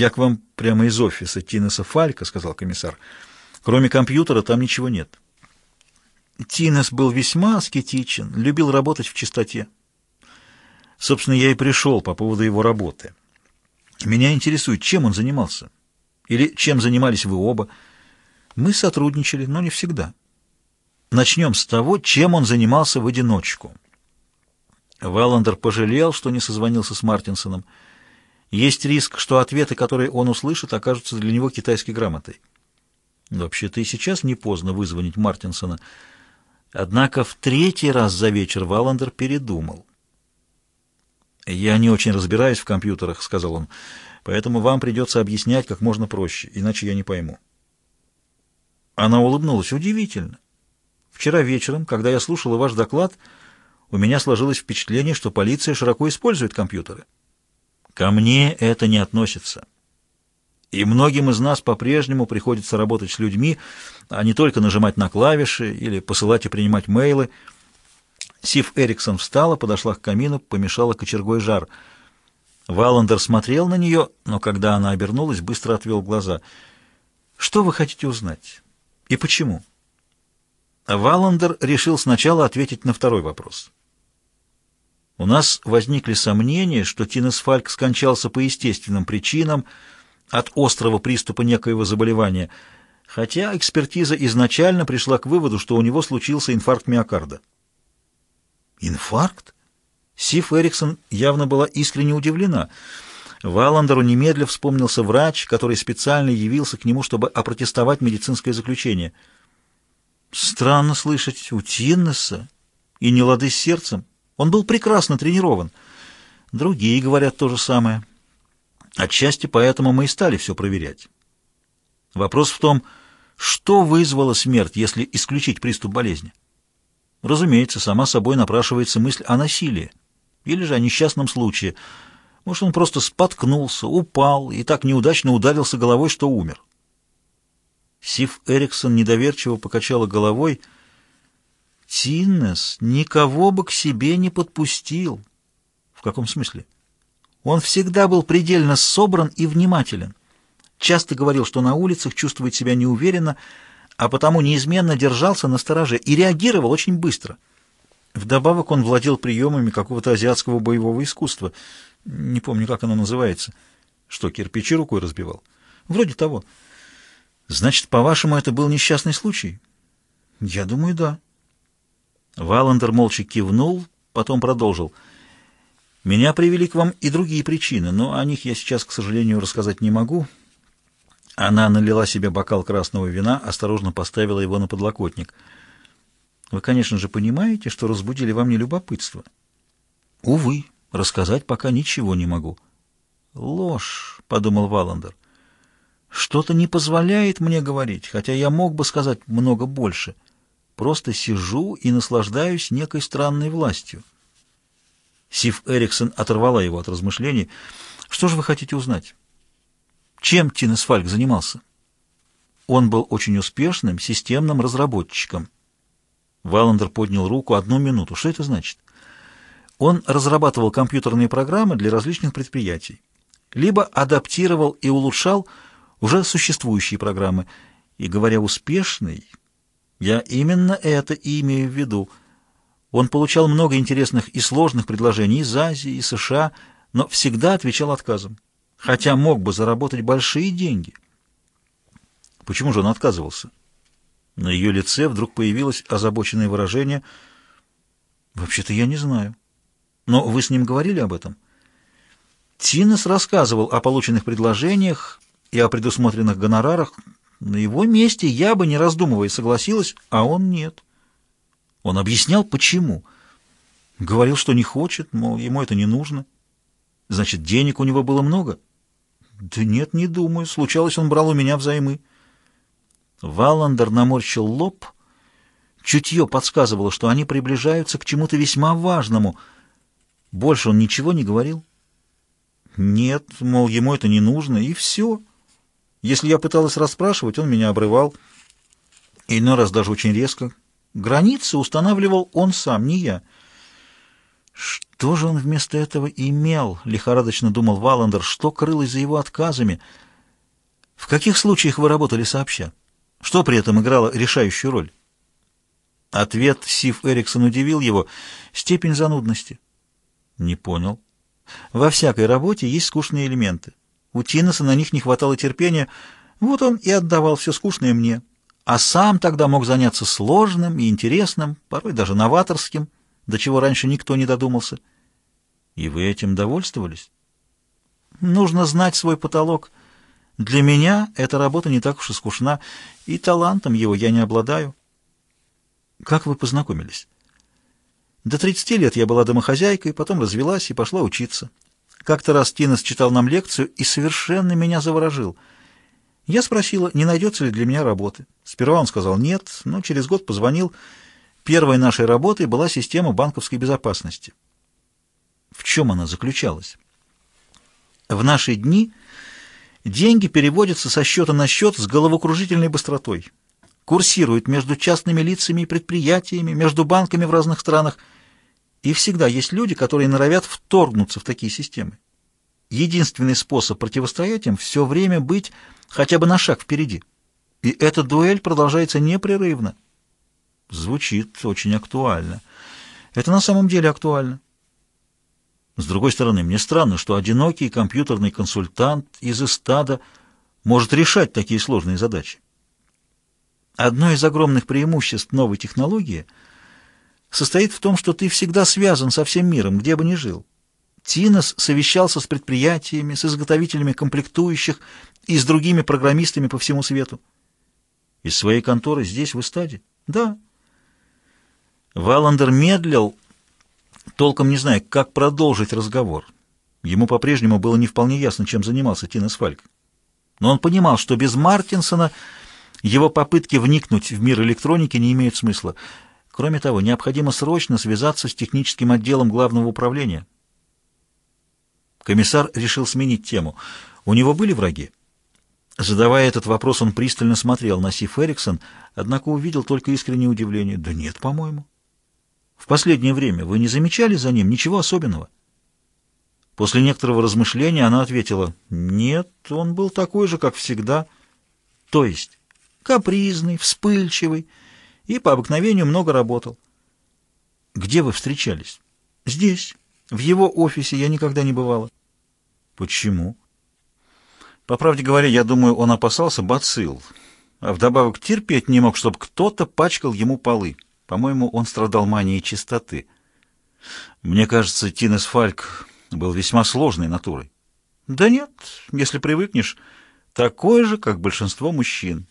«Я к вам прямо из офиса Тинеса Фалька», — сказал комиссар. «Кроме компьютера там ничего нет». Тинес был весьма аскетичен, любил работать в чистоте. Собственно, я и пришел по поводу его работы. Меня интересует, чем он занимался. Или чем занимались вы оба. Мы сотрудничали, но не всегда. Начнем с того, чем он занимался в одиночку. Валандер пожалел, что не созвонился с Мартинсоном. Есть риск, что ответы, которые он услышит, окажутся для него китайской грамотой. Вообще-то и сейчас не поздно вызвонить Мартинсона. Однако в третий раз за вечер Валандер передумал. «Я не очень разбираюсь в компьютерах», — сказал он, — «поэтому вам придется объяснять как можно проще, иначе я не пойму». Она улыбнулась. «Удивительно. Вчера вечером, когда я слушала ваш доклад, у меня сложилось впечатление, что полиция широко использует компьютеры. Ко мне это не относится. И многим из нас по-прежнему приходится работать с людьми, а не только нажимать на клавиши или посылать и принимать мейлы. Сив Эриксон встала, подошла к камину, помешала кочергой жар. Валандер смотрел на нее, но когда она обернулась, быстро отвел глаза. «Что вы хотите узнать? И почему?» Валандер решил сначала ответить на второй вопрос. У нас возникли сомнения, что Тинес Фальк скончался по естественным причинам от острого приступа некоего заболевания, хотя экспертиза изначально пришла к выводу, что у него случился инфаркт миокарда. Инфаркт? Сиф Эриксон явно была искренне удивлена. Валандеру немедля вспомнился врач, который специально явился к нему, чтобы опротестовать медицинское заключение. Странно слышать у Тиннеса и не лады с сердцем. Он был прекрасно тренирован. Другие говорят то же самое. Отчасти поэтому мы и стали все проверять. Вопрос в том, что вызвало смерть, если исключить приступ болезни. Разумеется, сама собой напрашивается мысль о насилии или же о несчастном случае. Может, он просто споткнулся, упал и так неудачно ударился головой, что умер. Сив Эриксон недоверчиво покачала головой — Тиннес никого бы к себе не подпустил. В каком смысле? Он всегда был предельно собран и внимателен. Часто говорил, что на улицах чувствует себя неуверенно, а потому неизменно держался на стороже и реагировал очень быстро. Вдобавок он владел приемами какого-то азиатского боевого искусства. Не помню, как оно называется. Что, кирпичи рукой разбивал? Вроде того. Значит, по-вашему, это был несчастный случай? Я думаю, да. Валандер молча кивнул, потом продолжил. «Меня привели к вам и другие причины, но о них я сейчас, к сожалению, рассказать не могу». Она налила себе бокал красного вина, осторожно поставила его на подлокотник. «Вы, конечно же, понимаете, что разбудили во мне любопытство?» «Увы, рассказать пока ничего не могу». «Ложь», — подумал Валандер. «Что-то не позволяет мне говорить, хотя я мог бы сказать много больше». Просто сижу и наслаждаюсь некой странной властью. Сив Эриксон оторвала его от размышлений. «Что же вы хотите узнать?» «Чем Тинес Фальк занимался?» Он был очень успешным системным разработчиком. Валандер поднял руку. «Одну минуту. Что это значит?» Он разрабатывал компьютерные программы для различных предприятий. Либо адаптировал и улучшал уже существующие программы. И, говоря «успешный», я именно это и имею в виду. Он получал много интересных и сложных предложений из Азии и США, но всегда отвечал отказом, хотя мог бы заработать большие деньги. Почему же он отказывался? На ее лице вдруг появилось озабоченное выражение. «Вообще-то я не знаю. Но вы с ним говорили об этом?» Тинес рассказывал о полученных предложениях и о предусмотренных гонорарах, на его месте я бы, не раздумывая, согласилась, а он нет. Он объяснял, почему. Говорил, что не хочет, мол, ему это не нужно. Значит, денег у него было много? Да нет, не думаю. Случалось, он брал у меня взаймы. Валандер наморщил лоб. Чутье подсказывало, что они приближаются к чему-то весьма важному. Больше он ничего не говорил. Нет, мол, ему это не нужно, и все. Если я пыталась расспрашивать, он меня обрывал. Иной раз даже очень резко. Границы устанавливал он сам, не я. что же он вместо этого имел, лихорадочно думал Валандер, что крылось за его отказами. В каких случаях вы работали сообща? Что при этом играло решающую роль? Ответ Сив Эриксон удивил его. Степень занудности. Не понял. Во всякой работе есть скучные элементы. У Тиноса на них не хватало терпения, вот он и отдавал все скучное мне. А сам тогда мог заняться сложным и интересным, порой даже новаторским, до чего раньше никто не додумался. И вы этим довольствовались? Нужно знать свой потолок. Для меня эта работа не так уж и скучна, и талантом его я не обладаю. Как вы познакомились? До 30 лет я была домохозяйкой, потом развелась и пошла учиться. Как-то раз Тинос читал нам лекцию и совершенно меня заворожил. Я спросила, не найдется ли для меня работы. Сперва он сказал нет, но через год позвонил. Первой нашей работой была система банковской безопасности. В чем она заключалась? В наши дни деньги переводятся со счета на счет с головокружительной быстротой. Курсируют между частными лицами и предприятиями, между банками в разных странах – и всегда есть люди, которые норовят вторгнуться в такие системы. Единственный способ противостоять им — все время быть хотя бы на шаг впереди. И эта дуэль продолжается непрерывно. Звучит очень актуально. Это на самом деле актуально. С другой стороны, мне странно, что одинокий компьютерный консультант из эстада может решать такие сложные задачи. Одно из огромных преимуществ новой технологии — состоит в том, что ты всегда связан со всем миром, где бы ни жил. Тинос совещался с предприятиями, с изготовителями комплектующих и с другими программистами по всему свету. Из своей конторы здесь, в эстаде? Да. Валандер медлил, толком не зная, как продолжить разговор. Ему по-прежнему было не вполне ясно, чем занимался Тинос Фальк. Но он понимал, что без Мартинсона его попытки вникнуть в мир электроники не имеют смысла. Кроме того, необходимо срочно связаться с техническим отделом главного управления. Комиссар решил сменить тему. У него были враги? Задавая этот вопрос, он пристально смотрел на Сиф Эриксон, однако увидел только искреннее удивление. «Да нет, по-моему». «В последнее время вы не замечали за ним ничего особенного?» После некоторого размышления она ответила, «Нет, он был такой же, как всегда». «То есть капризный, вспыльчивый» и по обыкновению много работал. Где вы встречались? Здесь. В его офисе я никогда не бывала. Почему? По правде говоря, я думаю, он опасался бацилл, а вдобавок терпеть не мог, чтобы кто-то пачкал ему полы. По-моему, он страдал манией чистоты. Мне кажется, Тинес Фальк был весьма сложной натурой. Да нет, если привыкнешь, такой же, как большинство мужчин.